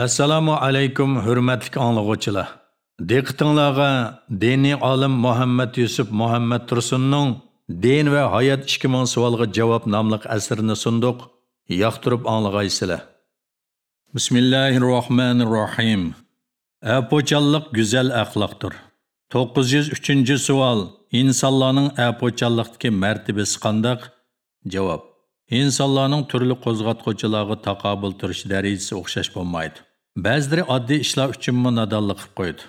Assalomu alaykum hurmatli anglag'uvchilar. Diqqatingizga diniy olim Muhammad Yusuf Muhammad Tursunning Din va hayot 2000 savolga javob nomli asrini sunduq. Yoqtirib anglag'aysizlar. Bismillahirrohmanirrohim. Apo'challik go'zal axloqdir. 903-savol. Insonlarning apo'challikdagi martabasi qandaq? Javob. insonlarning turli qo'zg'atquvchilarga taqobil turish darajasi o'xshash bo'lmaydi. Bəziləri oddiy ishlar uchunmi nadonlik qilib qo'ydi.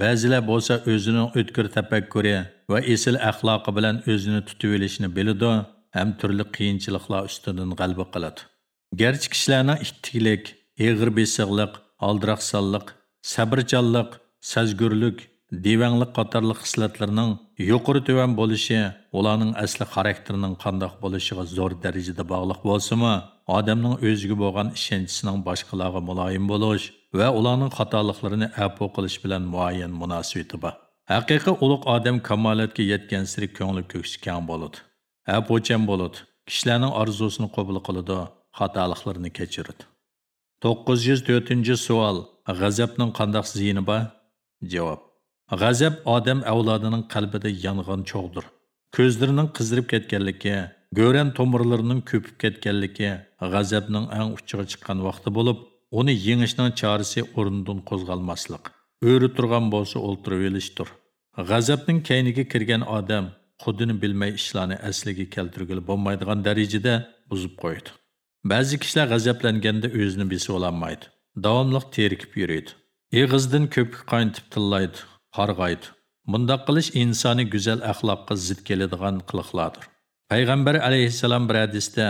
Ba'zilar bo'lsa o'zining o'tkir tafakkuri va esil axloqi bilan o'zini tutib olishni biladi ham turli qiyinchiliklar ustidan g'alaba qiladi. Garchi kishilarning ittilik, eg'ir besiqlik, aldiraqsonlik, sabrchanlik, sazgurlik, divanlik qatorliq xislatlarning yuqori tuvan bo'lishi ularning asli xarakterining qandoq bo'lishiga zo'r darajada bog'liq bo'lsa-mu, odamning o'ziga bo'lgan ishonchisining boshqalarga muloyim bo'lish va ularning xatoliklarini apo qilish bilan muayyan munosabati bor. Haqiqiy ulug' odam kamolatga yetgan siri ko'ngli ko'ksi keng bo'ladi. Afuchan bo'ladi. Kishilarning orzusini qabul qiladi, xatoliklarini kechiradi. 904-savol. G'azabning qandoq ziyini bor? Javob. G'azab odam avlodining qalbida yong'in cho'g'dir. Ko'zlarining qizirib ketganligi, go'ran tomirlarining ko'pib ketganligi g'azabning eng uchiga chiqqan vaqti bo'lib, uni yengishning chorasi o'rnidan qo'zg'almaslik. O'ri turgan bo'lsa o'ltirib elishdir G'azabning kayniga kirgan odam xudini bilmay ishlarni asliga keltirgili bo'lmaydigan darajada buzib qo'ydi. Ba'zi kishilar g'azablanganda o'zini besa olmaydi. Davomli terikib yuradi. Eg'izdan ko'pik qaynitib tillaydi. Qarg'aydi. bundoq qilish insoniy go'zal axloqqa zid keladigan qiliqlardir. Payg'ambar alayhissalom bir hadisda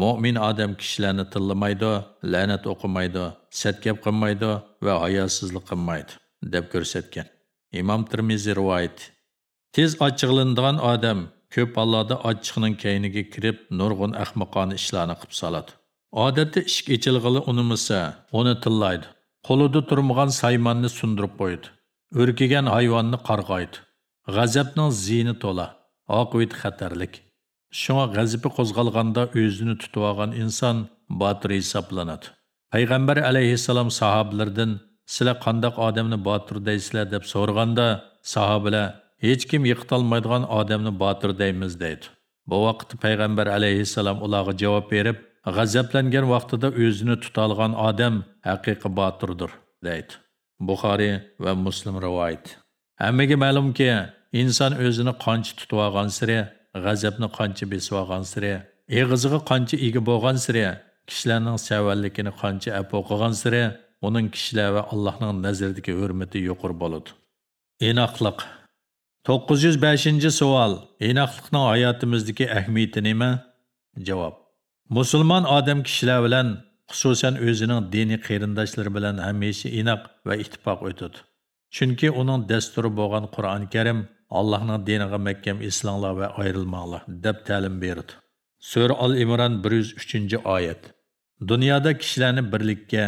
mo'min odam kishilarni tillamaydi, la'nat o'qimaydi, satgap qilmaydi va hayosizlik qilmaydi deb ko'rsatgan. Imom Tirmiziy rivoyat. Tez ochiqlanadigan odam ko'p Allohda ochiqning kayniga kirib, nurg'un ahmoqona ishlarni qilib soladi. Odatda ishk ichilg'ili unimasa uni tillaydi. Qo'lida turmagan saymonni sundirib qo'ydi. Үркеген hayvonni қарғайды. G'azabning zini to'la, oqibati xatarlik. Shunga g'azabi qo'zg'alganda o'zini tutib olgan inson есапланады. hisoblanadi. Payg'ambar alayhissalom сілі sizlar адамны odamni botir деп deb so'raganda sahobalar hech kim yiqitolmaydigan odamni botir deymiz deydi. Bu vaqtda payg'ambar alayhissalom ularga javob berib, g'azablangan vaqtida o'zini tutalgan odam haqiqiy botirdir deydi. Buxoriy va Muslim rivoyat. Hammaga ma'lumki, inson o'zini qancha tutib olgan siri, g'azabni qancha besib olgan siri, eg'iziga qancha ega bo'lgan siri, kishilarning savalligini qancha apo qilgan siri, uning kishilar va Allohning nazaridagi hurmati yuqori bo'ladi. Inoqlik 905-savol. Inoqlikning hayotimizdagi ahamiyati nima? Javob. Musulmon odam kishilar bilan xususan o'zining diniy qarindoshlari bilan hamisha inoq va ittifoq o'tadi. Chunki uning dasturi bo'lgan qur'oni karim allohning diniga mahkam islonglar va ayrilmanglar deb ta'lim berdi sura al imron 103 oyat. Dunyoda kishilarni birlikka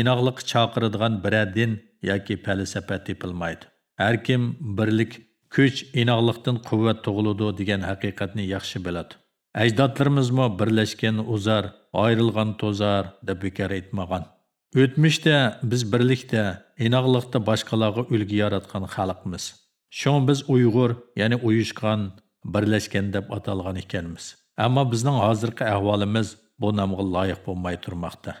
inoqlik chaqiradigan biror din yoki falsafa tepilmaydi. Har kim birlik kuch inoqlikdan quvvat tug'iladi degan haqiqatni yaxshi biladi. Әждатларымызмы бірләшкен узар, айрылған тозар, деп бекер айтмаған. Өтміште біз бірлікте, инағылықта башқалағы үлгі яратқан халықмыз. Шоң біз ұйғыр, яны ұйышқан, бірләшкен деп аталған екеніміз. Әмі біздің азырқы әхвалымыз бұл намғы лайық болмай тұрмақты.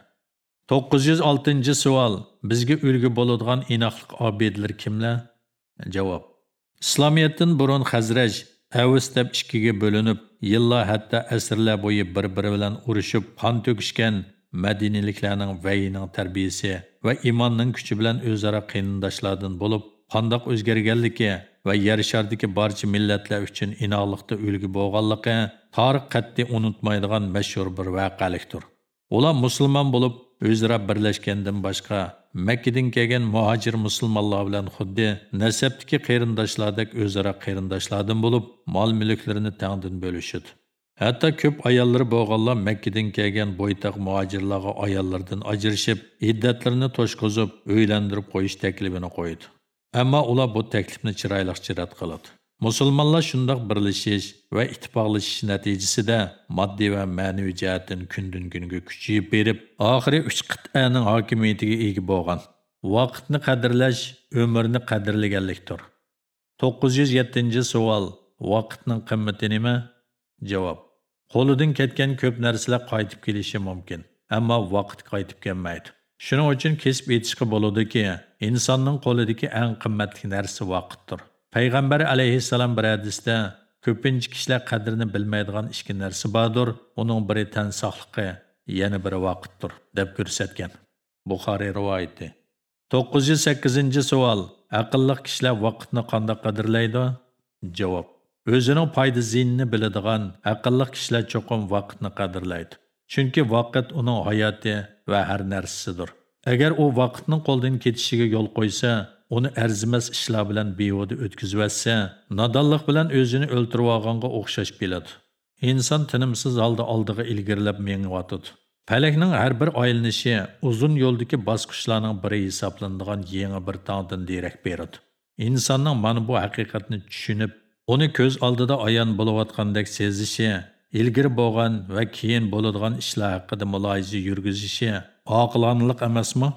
906-cı sual. Bizge ülgü boludğan inaqlıq abidlər kimlə? Cavab. İslamiyyətdən burun Xəzrəc Әвіс deb ikkiga bo'linib, yillar hatto asrlar bo'yi bir-biri bilan urushib, qon to'kishgan madiniliklarning vayining tarbiyasi va imonning kuchi bilan o'zaro qiyndoshlardan bo'lib, qandoq o'zgarganligi va yer shardagi barcha millatlar uchun inoqlikda ulgi bo'lganligi tarix qat'iy unutmaydigan mashhur bir voqealikdir. Ular musulmon өзара бірләшкенден башқа Мәккеден келген мухажир мұсылманлар білән худди нәсәптікі қайрындашлардек өзара қайрындашлардан болып мал мүліклеріні тәңдін бөлішіді. Hətta köp ayalları boğanlar Məkkədən gələn boytaq muhacirlərə ayallardan ajırışıb, iddətlərini toşquzub, öyləndirib qoyuş təklifini qoydu. Amma ular bu təklifni çiraylıq cirat qıladı. Musulmonlar shundoq birlashish va ittifoqlashish natijasida moddiy va ma'naviy jihatdan kundan kunga kuchayib berib oxiri uch qit'aning hokimiyatiga ega bo'lgan. Vaqtni qadrlash umrni qadrlaganlikdir. To'qqiz yuz yettinchi savol. Vaqtning qimmati nima? Javob. Qo'lidan ketgan ko'p narsalar qaytib kelishi mumkin ammo vaqt qaytib kelmaydi. Shuning uchun kesib etishga bo'ladi-ki, insonning qo'lidagi eng qimmatli narsa vaqtdir. Payg'ambar alayhissalom bir hadisda ko'pincha kishilar qadrini bilmaydigan ikki narsa bordir uning biri tan sog'liqi yana biri vaqtdir deb ko'rsatgan. Buxoriy rivoyati. To'qqiz yuz sakkizinchi savol. Aqlli kishilar vaqtni qanday qadrlaydi? Javob. O'zining foyda ziyinini biladigan aqlli kishilar cho'qim vaqtni qadrlaydi. Chunki vaqt uning hayoti va har narsasidir agar u vaqtning qo'ldan ketishiga yo'l qo'ysa uni arzimas ishlar bilan bevoda o'tkazib yotsa nodonlik bilan o'zini o'ltirib olganga o'xshash keladi inson tinimsiz holda oldiga ilgirlab mengyotidi palakning har bir aylanishi uzun yo'ldagi bosqichlarning biri hisoblanadigan yangi bir tongdan derak beradi. Insonning mana bu haqiqatni tushunib uni ko'z oldida ayon bo'layotgandek sezishi ilgari bo'lgan va keyin bo'ladigan ishlar haqida muloyiza yurgizishi oqilonliq emasmi?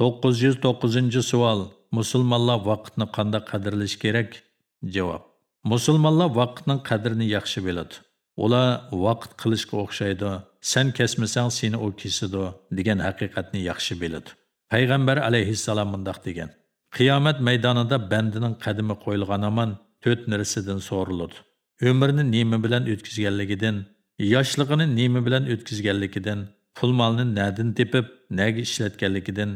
To'qqiz yuz to'qqizinchi savol. Musulmonlar vaqtni qanday qadrlash kerak? Javob. Musulmonlar vaqtning qadrini yaxshi biladi. Ular vaqt qilishga o'xshaydi. Sen kesmasang seni u kesidi degan haqiqatni yaxshi biladi. Payg'ambar alayhissalom mundoq degan. Qiyomat maydonida bandining qadimi qo'yilgan aman to'rt narsadan so'riladi umrni nima bilan o'tkazganligidan yoshlig'ini nima bilan o'tkazganligidan pul molni nadin tepib naga ishlatganligidan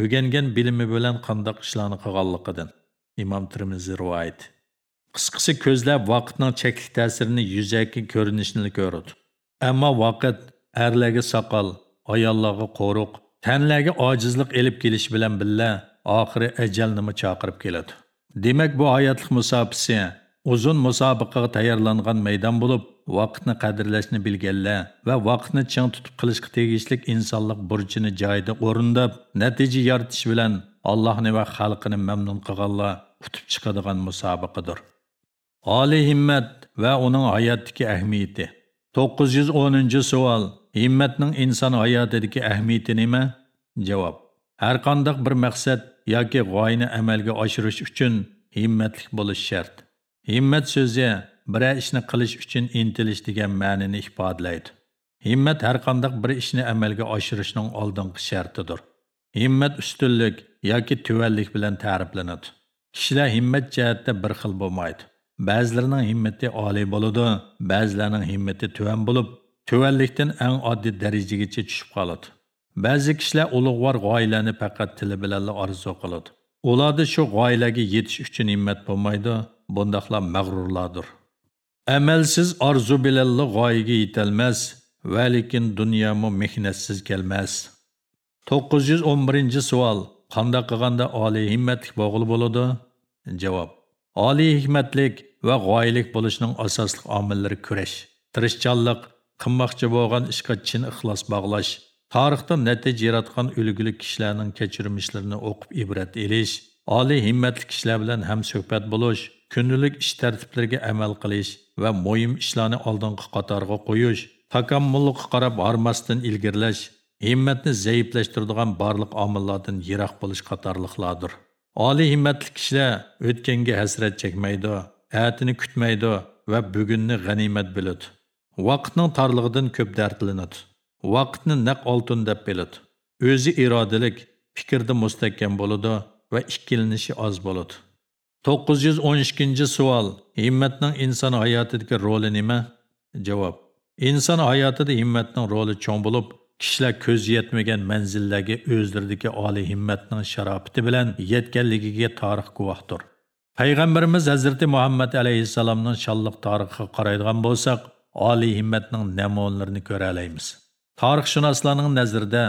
o'rgangan bilimi bilan qandoq ishlarni qilganligidan imom termiziy rivoyat. Qisqasi ko'zlab vaqtning cheklik ta'sirini yuzaki ko'rinishini ko'radi ammo vaqt erlarga soqol ayollarga qo'ruq tanlarga ojizlik elib kelish bilan billa oxiri ajalnimi chaqirib keladi. Demak bu hayotlik musobisi uzun musobaqaga tayyorlangan maydon bo'lib vaqtni qadrlashni bilganlar va vaqtni chang tutib qilishga tegishlik insonlik burchini joyida o'rindab natija yaratish bilan allohni va xalqini mamnun qilganlar utib chiqadigan musobaqadir. Oliy himmat va uning hayotdagi ahamiyati. To'qqiz yuz o'ninchi savol himmatning inson hayotidagi ahamiyati nima? Javob har qanday bir maqsad yoki g'oyani amalga oshirish uchun himmatlik bo'lish shart. Himmat so'zi biror ishni qilish uchun intilish degan ma'nini ifodalaydi himmat har qanday bir ishni amalga oshirishning oldingi shartidir. Himmat ustunlik yoki tuvallik bilan ta'riflanadi. Kishilar himmat jihatda bir xil bo'lmaydi. Ba'zilarining himmati oliy bo'ladi ba'zilarining himmati tuvan bo'lib tuvanlikdan eng oddiy darajagacha tushib qoladi. Ba'zi kishilar ulug'vor g'oyalarni faqat tili bilan orzu qiladi. Ularda shu g'oyalarga yetish uchun himmat bo'lmaydi bundoqlar mag'rurlardir. Amalsiz orzu bilanli g'oyaga yetolmas va lekin dunyomi mehnatsiz kelmas. To'qqiz yuz o'n birinchi savol. Qanday qilganda oliy himmatlik bo'g'il bo'ladi? Javob. Oliy hikmatlik va g'oyalik bo'lishning asosli omillari kurash tirishchanlik qilmoqchi bo'lgan ishga chin ixlos bog'lash tarixda natija yaratgan ulguli kishilarning kechirmishlarini o'qib ibrat elish oliy himmatli kishilar bilan ham suhbat bo'lish kundalik ish tartiblariga amal qilish va muhim ishlarni oldingi qatorga qo'yish takammullukqa qarab bormasdan ilgirlash himmatni zaiflashtiradigan barliq omillardan yiroq bo'lish qatorliqlardir. Oliy himmatli kishilar o'tganga hasrat chekmaydi atini kutmaydi va bugunni g'animat biladi. Vaqtning torlig'idan ko'p dardlanadi vaqtni naq oltin deb biladi. O'zi irodalik fikrda mustahkam bo'ladi va ikkilanishi oz bo'ladi. 912 savol. Himmatning inson hayotidagi roli nima? Javob. Inson hayotida himmatning roli cho'ng bo'lib, kishilar ko'z yetmagan manzillarga o'zlaridagi oliy himmatning sharofati bilan yetganligiga tarix guvohdir. Payg'ambarimiz Hazrati Muhammad alayhissalomning shonliq tarixiga qaraydigan bo'lsak, oliy himmatning namunalarini ko'ra olamiz. Tarixshunoslarning nazarida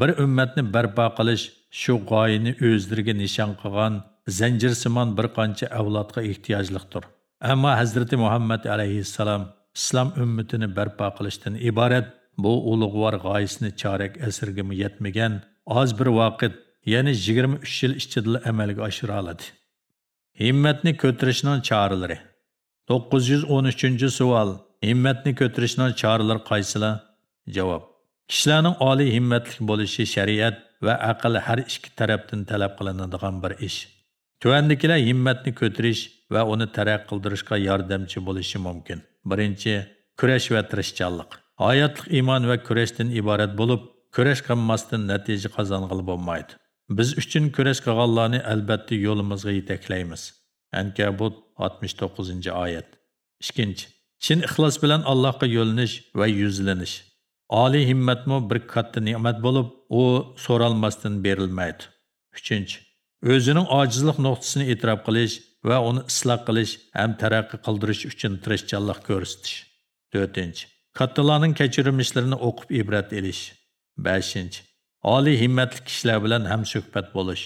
bir ummatni barpo qilish shu g'oyani o'zlariga nishon qilgan zanjirsimon bir qancha avlodga ehtiyojliqdir. Ammo hazrati muhammad alayhissalom islom ummatini barpo qilishdan iborat bu ulug'vor g'oyasini chorak asrgami yetmagan oz bir vaqt ya'ni 23 yil ichida amalga oshira oladi. Himmatni ko'tarishning choralari. 913 savol. Himmatni ko'tarishning choralari qaysilar? Javob. Kishilarning oliy himmatli bo'lishi shariat va aql har ikki tarafdan talab qilinadigan bir ish. Tuvandikilar himmatni ko'tarish va uni taraq qildirishga yordamchi bo'lishi mumkin birinchi kurash va tirishchanlik hayotlik iymon va kurashdan iborat bo'lib kurash qilmasdan natija qozong'ili bo'lmaydi biz uchun kurash qilganlarni albatta yo'limizga yetaklaymiz ankabut 69 oyat ikkinchi chin ixlos bilan allohga yo'linish va yuzlanish oliy himmatmi bir katta ne'mat bo'lib u so'ralmasdan berilmaydi uchinchi o'zining ojizlik nuqtasini e'tirof qilish va uni isloh qilish ham taraqqiy qildirish uchun tirishchanlik ko'rsatish to'rtinchi kattalarning kechirimlarini o'qib ibrat elish beshinchi oliy himmatli kishilar bilan ham suhbat bo'lish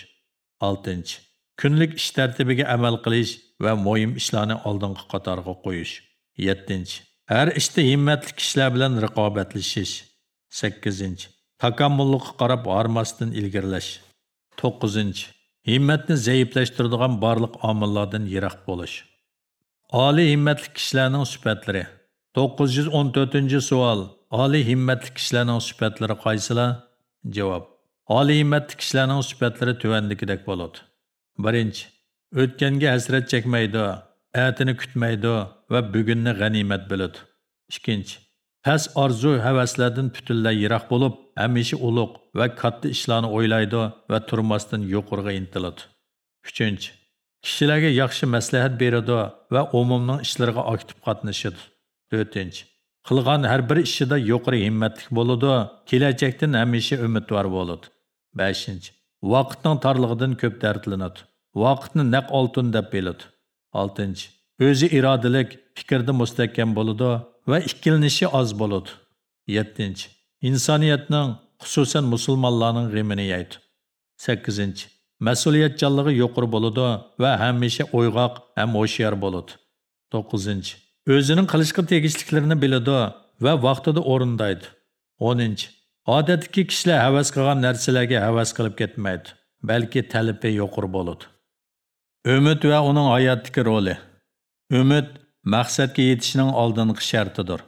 oltinchi kunlik ish tartibiga amal qilish va mo'yim ishlarni oldingi qatorga qo'yish yettinchi har ishda himmatli kishilar bilan raqobatlashish sakkizinchi takammullukqa qarab hormasdan ilgirlash to'qqizinchi himmatni zaiflashtiradigan barliq omillardan yiroq bo'lish. Oliy himmatli kishilarning sifatlari 914 savol. Oliy himmatli kishilarning sifatlari qaysilar? Javob. Oliy himmatli kishilarning sifatlari tuvandikidek bo'ladi. Birinchi. O'tganga hasrat chekmaydi atini kutmaydi va bugunni g'animat biladi ikkinchi. Pəs arzu həvəslərdən bütünlə yıraq olub, həmişə uluq və katta işlərini oylaydı və turmasdan yuqurğa intilıdı. 3. Kişilərə yaxşı məsləhət beridi və umumның işlərinə aktiv qatnışıdı. 4. Qılğan hər bir işində yuqurğa himmətlik boludu, gələcəkdən həmişə ümidvar boludu. 5. Vaqtın tarlığından köp dərdlənidi. Vaqtını nəq altın deyə bilidi. 6. O'zi irodalik fikrda mustahkam bo'ladi va ikkilanishi oz bo'ladi yettinchi insoniyatning xususan musulmonlarning g'imini yeydi sakkizinchi. Mas'uliyatchanligi yuqori bo'ladi va hamisha o'yg'oq ham ho'shiyor bo'ladi to'qqizinchi o'zining qilishga tegishliklarini biladi va vaqtida o'rindaydi o'ninchi odatdagi kishilar havas qilgan narsalarga havas qilib ketmaydi balki talabi yuqori bo'ladi umid va uning hayotdagi roli. Umid maqsadga yetishning oldingi shartidir.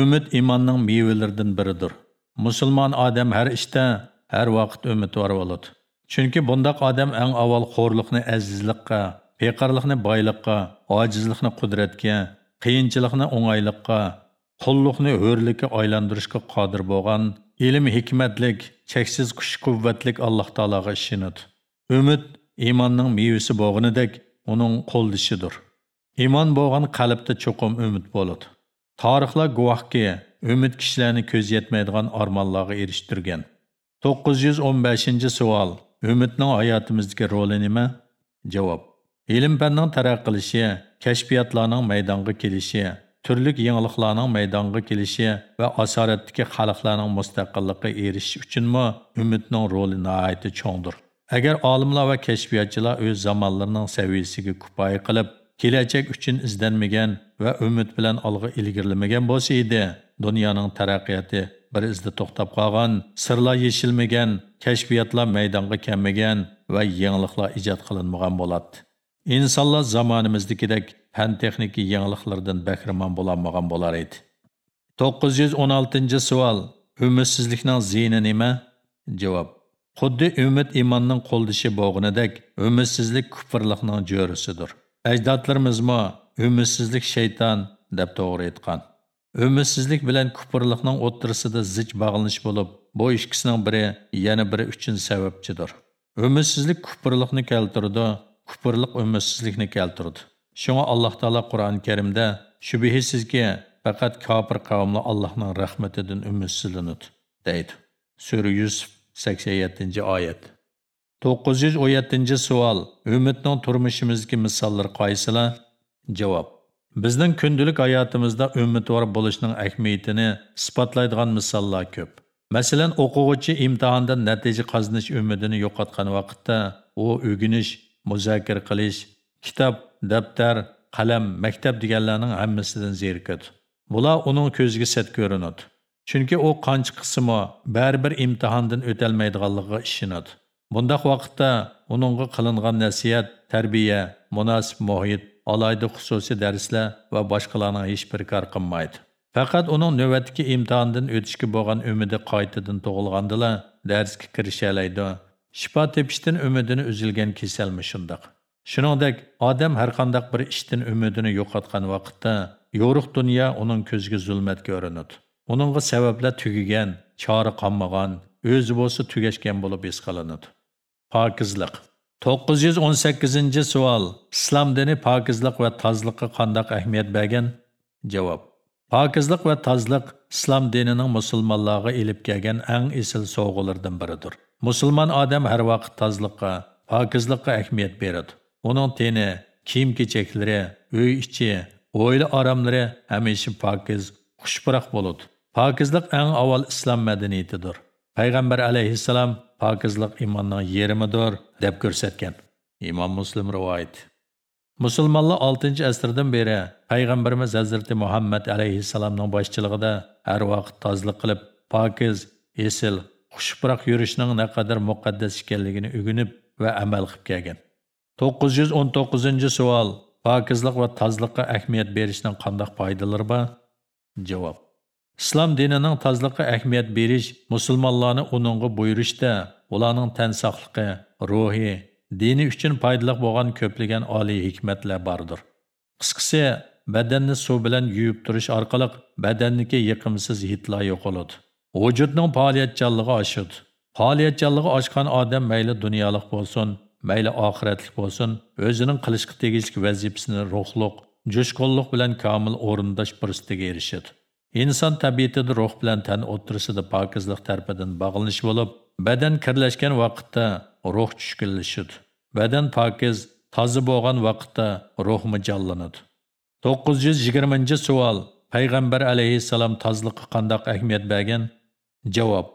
Umid iymonning mevalaridan biridir. Musulmon odam har ishda har vaqt umidvor bo'ladi. Chunki bundoq odam eng avval xo'rliqni azizlikka, peqarlikni boylikka, ojizlikni qudratga qiyinchilikni o'ngaylikka, qullikni ho'rlikka aylantirishga qodir bo'lgan ilm hikmatlik cheksiz kuch quvvatlik alloh taolaga ishonadi. Umid iymonning mevasi bo'lganidek uning qo'ldishidir iymon bo'lgan qalbda cho'qim umid bo'ladi tarixlar guvohki umid kishilarni ko'z yetmaydigan armonlarga erishtirgan. 915 savol. Umidning hayotimizdagi roli nima? Javob. Ilm fanning taraqqiy qilishi kashfiyotlarning maydonga kelishi turlik yangiliklarning maydonga kelishi va asoratdagi xalqlarning mustaqillikqa erishish uchunmi umidning roli nihoyatda cho'ngdir? Agar olimlar va kashfiyotchilar o'z zamonlarining saviyasiga kifoya qilib kelajak uchun izlanmagan va umid bilan olg'a ilgirlamagan bo'lsa edi. Dunyoning taraqqiyoti bir izda to'xtab qolgan sirlar yechilmagan kashfiyotlar maydonga kelmagan va yangiliklar ijod qilinmagan bo'ladi. Insonlar zamonimizdagidek fan texnika yangiliklardan bahramon bo'lolmagan bo'lar edi. To'qqiz yuz o'n oltinchi savol. Umidsizlikning ziyni nima? Javob. Xuddi umid imonning qo'ldishi bo'g'inidek umidsizlik kufrliqning jo'risidir. Ajdodlarimizmi umidsizlik shayton deb to'g'ri aytgan. Umidsizlik bilan kufrlikning o'ttirisida zich bog'lanish bo'lib bu ikkisining biri yana biri uchun sababchidir. Umidsizlik kufrlikni keltirdi kufrlik umidsizlikni keltirdi. Shunga alloh taolo qur'oni karimda shubhisizki faqat kofir qavmlar allohning rahmatidan umidsizlanadi deydi. Sura yusuf 87 oyat. 917 savol Ümitning turmushimizdagi misollar qaysilar? Javob. Bizning kundalik hayotimizda umidvor bo'lishning ahamiyatini isbotlaydigan misollar ko'p. Masalan o'quvchi imtihonda natija qozonish umidini yo'qotgan vaqtda u o'rganish muzokara qilish kitob daftar qalam maktab deganlarning hammasidan zerikadi bular uning ko'ziga set ko'rinadi. Chunki u qancha qismi baribir imtihondan o'talmaydiganligiga ishonadi. Bundaq vaqtda uningga qilingan nasihat, tarbiya, munosib muhit, alayda xususiy darslar va boshqalarning hech bir kar qilmaydi. Faqat uning navbatdagi imtihondan o'tishga bo'lgan umidi qaytadan tug'ilgandila darsga kirishalaydi. Shifo tepishdan umidini uzilgan kasalmi shundoq. Shuningdek, odam har qanday bir ishdan umidini yo'qotgan vaqtda yo'riq dunyo uning ko'ziga zulmat ko'rinadi. Uningga sabablar tugigan, chora qolmagan, o'zi bo'lsa tugashgan bo'lib his qilinadi. Pokizlik 918 savol. Islom dini pokizlik va tozlikqa qanday ahamiyat bergan? Javob. Pokizlik va tozlik islom dinining musulmonlarga elib kelgan eng esil sovg'alardan biridir. Musulmon odam har vaqt tozlikqa, pokizlikqa ahamiyat beradi. Uning teni, kiyim-kechaklari, uy ichi, oila oromlari hamisha pokiz, xushpuroq bo'ladi. Pokizlik eng avval islom madaniyatidir. Payg'ambar alayhissalom pokizlik iymonning yerimidir deb ko'rsatgan. Imom Muslim rivoyat. Musulmonlar 6 asrdan beri payg'ambarimiz Hazrati Muhammad alayhissalomning boshchiligida har vaqt tozlik qilib, pokiz, esil, xushpuroq yurishning naqadar muqaddas ekanligini o'rganib va amal qilib kelgan. 919 savol. Pokizlik va tozlikqa ahamiyat berishning qanday foydalari bor? Javob. İslam dinining tozliqqa ahamiyat berish musulmonlarni uningga buyurishda ularning tan saqligi, ruhi, dini uchun foydali bo'lgan ko'plagan oliy hikmatlar bordir. Qisqasi, badanni suv bilan yuvib turish orqali badanniki yiqimsiz hidlar yo'qoladi. Vujudning faoliyatchanligi oshadi. Faoliyatchanligi oshgan odam mayli dunyolik bo'lsin, mayli oxiratlik bo'lsin, o'zining qilishga tegishli vazifasini ruhliq, jo'shqonlik bilan komil o'rindash fursatiga erishadi. İnsan tabiatida ruh bilan tan o'tirishida pokizlik tarafidan bog'lanish bo'lib, badan kirlashgan vaqtda ruh tushkunlashadi. Badan pokiz, toza bo'lgan vaqtda ruh jonlanadi. 920 savol. Payg'ambar alayhissalom tozlikqa qanday ahamiyat bergan? Javob.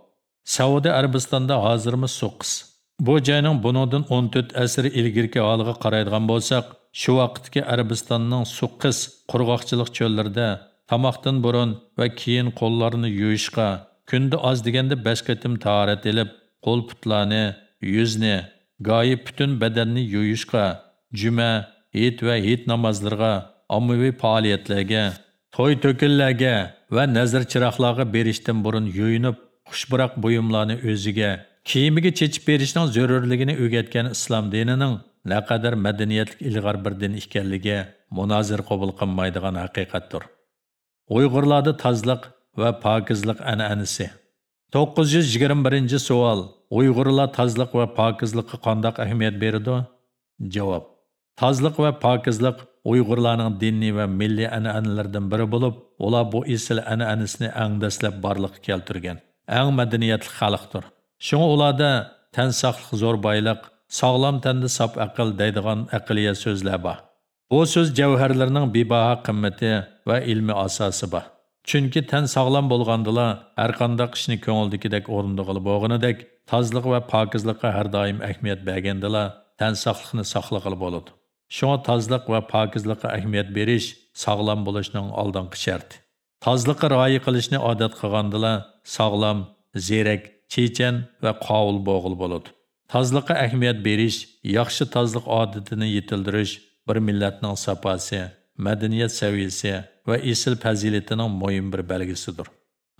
Saudiya Arabistonda hozirmi suqis. Bu joyning bunodan 14 asr ilgirki holiga qaraydigan bo'lsak, shu vaqtdagi Arabistonning suqqis qurg'oqchilik cho'llarida Tamaqdan burun va keyin qo'llarni yuvishga, kunda az deganda 5 qatim elib, qo'l putlarni, yuzni, goyi butun badanni yuvishga, juma, it va hit namozlarga, ommaviy faoliyatlarga, to'y to'kinlarga va nazar chiroqlarga berishdan burun yuyinib, xushburoq buyumlarni o'ziga, kiyimiga chechib berishning zarurligini o'rgatgan islom dinining naqadar madaniyatli ilg'or bir din ekanligi munozir qabul qilmaydigan haqiqatdir. Uyg'urlarda tozliq va pokizlik an'anasi. 921 savol. Uyg'urlar tozliq va pokizlikqa qanday ahamiyat beradi? Javob. Tozliq va pokizlik Uyg'urlarning diniy va milliy an'analaridan biri bo'lib, ular bu esil an'anasini eng dastlab barliqqa keltirgan. Eng madaniyatli xalqdir. Shunga ularda tan saqliq zo'r boylik, sog'lom tanda sop aql deydigan aqliya so'zlar bor. Bu söz so'z javharlarning bebaho qimmati va ilmiy asosi bor. Chunki tan sog'lom bo'lgandila har qanday ishni ko'ngildagidek o'rindig'ili bo'lganidek, tazlıq va pokizlikqa har daim ahamiyat bergandila tan sog'liqni saqlag'ili boludu. Şuna tazlıq va pokizlikqa ahamiyat beriş sağlam buluşunun aldan sharti. Tazlıqı rayi qilishni odat qilgandila sağlam, zerak, chechan va qovul boğul boludu. Tozlikqa ahamiyat beriş, yaxşı tazlıq odatini yetildirish bir millatning sapasi, madaniyat saviyasi va esil fazilatining muhim bir belgisidir.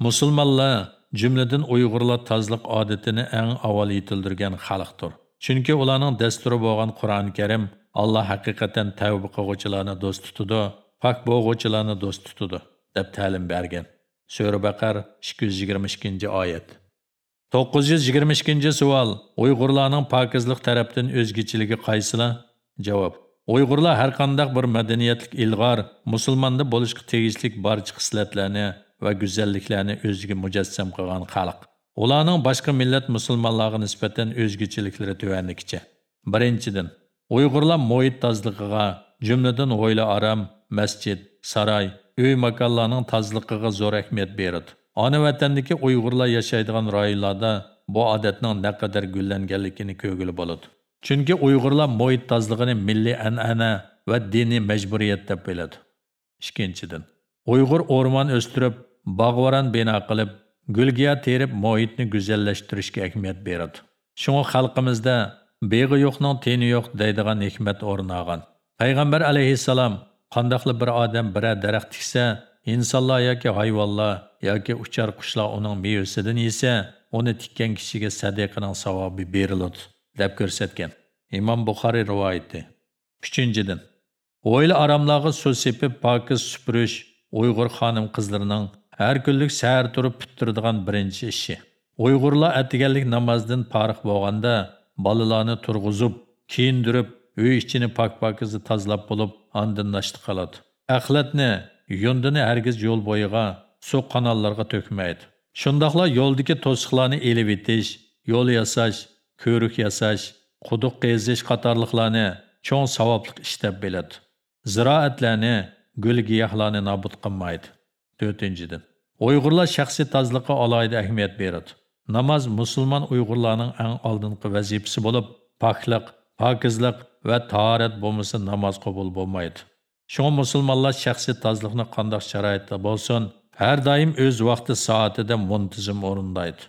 Musulmonlar, jumladan Uyg'urlar tozlik odatini eng avval yetildirgan xalqdir. Chunki ularning dasturi bo'lgan Qur'oni Karim Alloh haqiqatan tavba qiluvchilarni do'st tutadi, pok bo'g'uvchilarni do'st tutadi deb ta'lim bergan. Sura Baqar 222-oyat. 922 savol. Uyg'urlarning pokizlik tarafdan o'zgichiligi qaysilar? Javob. Uyghurlar har qanday bir madaniyatlik ilg'or musulmonda bo'lishga tegishli barcha xislatlarni va go'zalliklarni o'ziga mujassam qilgan xalq. Ularning boshqa millat musulmonlarga nisbatan o'zgachiliklari tuvanligicha. Birinchidan, Uyg'urlar muhit tozligiga, jumladan oila aram, masjid, saroy, uy makonlarning tozligiga zo'r ahamiyat beradi. Ona vatandagi Uyg'urlar yashaydigan rayonlarda bu odatning naqadar gullanganligini ko'rgili bo'ladi. Chunki Uyg'urlar muhit tozligini milliy an'ana va diniy majburiyat deb biladi. Ikkinchidan, Уйғур o'rmon o'stirib, bog'varon bino qilib, gulgiya terib muhitni go'zallashtirishga ahamiyat beradi. Шуңа xalqimizda beg'i yo'qning teni yo'q deydigan hikmat o'rin Пайғамбар Payg'ambar alayhissalom qandoqli bir odam biror daraxt tiksa, insonlar yoki hayvonlar yoki uchar qushlar uning mevasidan yesa, uni tikkan kishiga sadiqaning savobi beriladi deb ko'rsatgan. Imom Buxoriy rivoyati. 3-dan O'yli aramlarga suv sepib pokiz supurish Uyg'ur xonim qizlarining har kunlik sahar turib pittiradigan birinchi ishi. Uyg'urlar atiganlik namozdan farq bo'lganda bolalarni turg'izib, kiyindirib, uy ichini pok-pokizni tozalab bo'lib, andin nashti qiladi. Axlatni, yundini hargiz yo'l bo'yiga, suv kanallarga to'kmaydi. Shundoqla yo'ldagi to'siqlarni elib etish, yo'l yasash, ko'rik yasash, quduq qazish qatorliqlarni cho'ng savobli ish deb biladi. Ziroatlarni, gul giyohlarni nobud qilmaydi. 4-dan. Uyg'urlar shaxsiy tozliqqa alohida ahamiyat beradi. Namoz musulmon Uyg'urlarning eng oldingi vazifasi bo'lib, poklik, pokizlik va tahorat bo'lmasa namoz qabul bo'lmaydi. Shunga musulmonlar shaxsiy tozliqni qanday sharoitda bo'lsin, har doim o'z vaqti soatida muntizim o'rindaydi.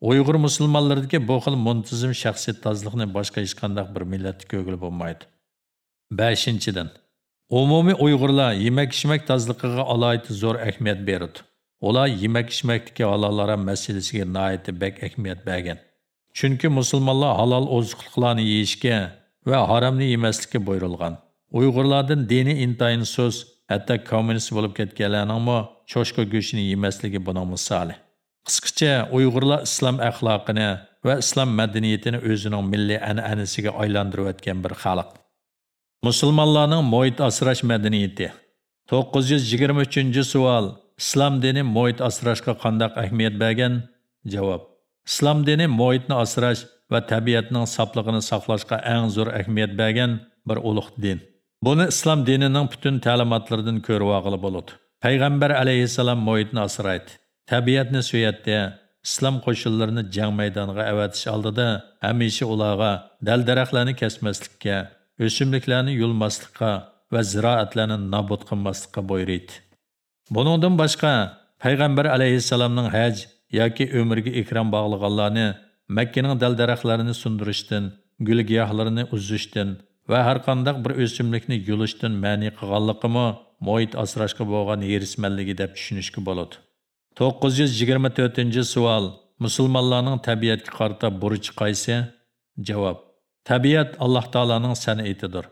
Uyghur musulmonlaridagi bu xil muntizim shaxsiy tozliqni boshqa hech qanday bir millatda ko'gil bo'lmaydi. 5-dan Umumiy Uyg'urlar yemak-ichmak tozliqiga alohida zo'r ahamiyat beradi. Ular yemak-ichmakdagi halollar masalasiga nihoyatda bek ahamiyat bergan. Chunki musulmonlar halol oziqliqlarni yeyishga va haromni yemaslikka buyurilgan. Uyg'urlardan dini intayin so'z, hatto kommunist bo'lib ketganlarning cho'shqa go'shtini yemasligi buning misoli. Qisqacha Uyg'urlar islom axloqini va islom madaniyatini o'zining milliy an'anasiga aylantirib o'tgan bir xalq. Musulmonlarning moyit asrash madaniyati 923-savol Islom dini moyit asrashga qanday ahamiyat bergan? Javob. Islom dini moyitni asrash va tabiatning soplig'ini saqlashga eng zo'r ahamiyat bergan bir ulug' din. Buni islom dinining butun ta'limotlaridan ko'rib olg'ili bo'ladi. Payg'ambar alayhissalom moyitni asraydi, Tabiatni suyətdə, Islom qo'shinlarini jang maydoniga əvətiş oldida həmişə ularga dal daraxtlarni kesmaslikka, o'simliklarni yulmaslıqa va ziraətlərini nabud qilmaslikka buyuruydu. Buningdan boshqa payg'ambar alayhisalomning haj yoki umrga ikram bog'liganlarni Makkaning dal daraxtlarini sundirishdan, gül-giyahlarını uzuşdun və hər qandaq bir o'simlikni yuluşdun məni qıqallıqımı, muhit asrashga bo'lgan yerisməlliqi deb düşünüşkü boludu. 924 savol. Musulmonlarning tabiatga qarata burchi qaysi? Javob. Tabiat Alloh taolaning san'atidir.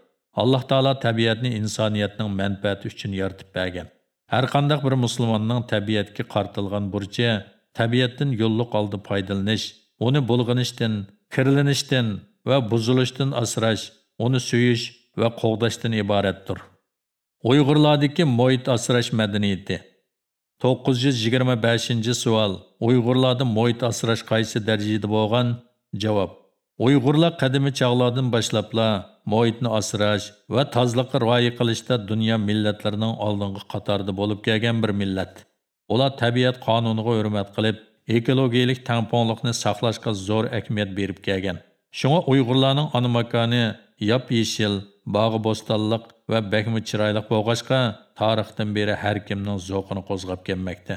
Alloh taolo tabiatni insoniyatning manfaati uchun yaratib bergan. Har qanday bir musulmonning tabiatga qartilgan burchi tabiatdan yo'lliq oldi foydalanish, uni bulg'inishdan, kirlanishdan va buzilishdan asrash, uni suyish va qo'g'dashdan iboratdir. Uyg'urlardagi mo'yit asrash madaniyati 925-savol. Uyg'urlarda muhit asrash qaysi darajada bo'lgan? Javob: Uyg'urlar qadimiy chog'lardan başlapla muhitni asrash va tozlikqa rioya qilishda dunyo millatlarining oldingi qatorida bo'lib kelgan bir millat. Ular tabiat qonuniga hurmat qilib, ekologiyalik tangpongliqni saqlashga zo'r ahamiyat berib kelgan. Shunga Uyg'urlarning ona makoni yap yeşil, bağı bostallıq va bakmi chiroyli bo'lg'achqa tarixdan beri har kimning zo'qini qo'zg'ab kelmoqda.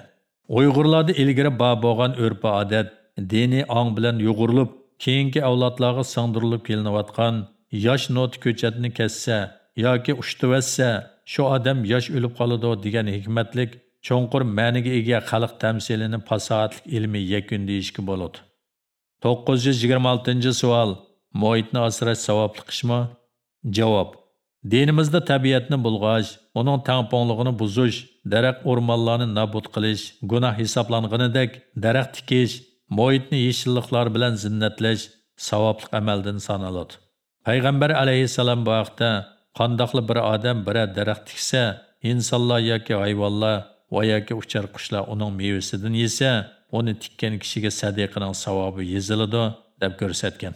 Uyg'urlarda ilgiri bor boğan urf-odat dini ong bilan yo'g'urilib keyinki avlodlarga singdirilib kelinayotgan yaş not ko'chatni kessa yoki ushtivatsa shu odam yosh o'lib qoladi degan hikmatlik cho'nqur ma'niga ega xalq tamsilini fasohatlik ilmiy yakun deyishga bo'ladi 926 savol muhitni asrash savobli qishmi javob. Dinimizda tabiatni bulg'ash uning tangponlig'ini buzish daraxt o'rmonlarni nobud qilish gunoh hisoblanganidek daraxt tikish muhitni yeshilliklar bilan zinnatlash savobli amaldan sanaladi. Payg'ambar alayhissalom bu haqda qandoqli bir odam biror daraxt tiksa insonlar yoki hayvonlar va yoki uchar qushlar uning mevasidan yesa uni tikkan kishiga sadiqaning savobi yeziladi deb ko'rsatgan.